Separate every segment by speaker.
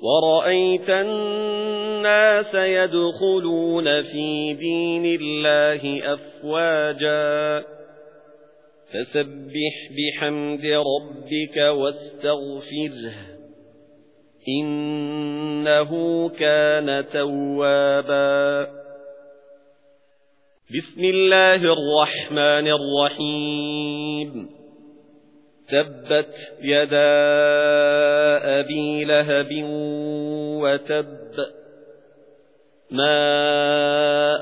Speaker 1: ورأيت الناس يدخلون في دين الله أفواجا فسبح بحمد ربك واستغفره إنه كان توابا بسم الله الرحمن الرحيم تبت يدا أبي لهب وتب ما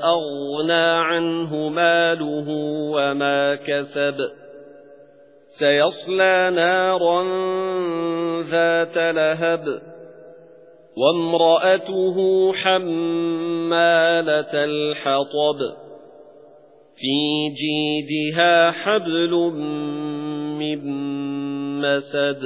Speaker 1: أغنى عنه ماله وما كسب سيصلى نارا ذات لهب وامرأته حمالة الحطب في جيدها حبل من مسد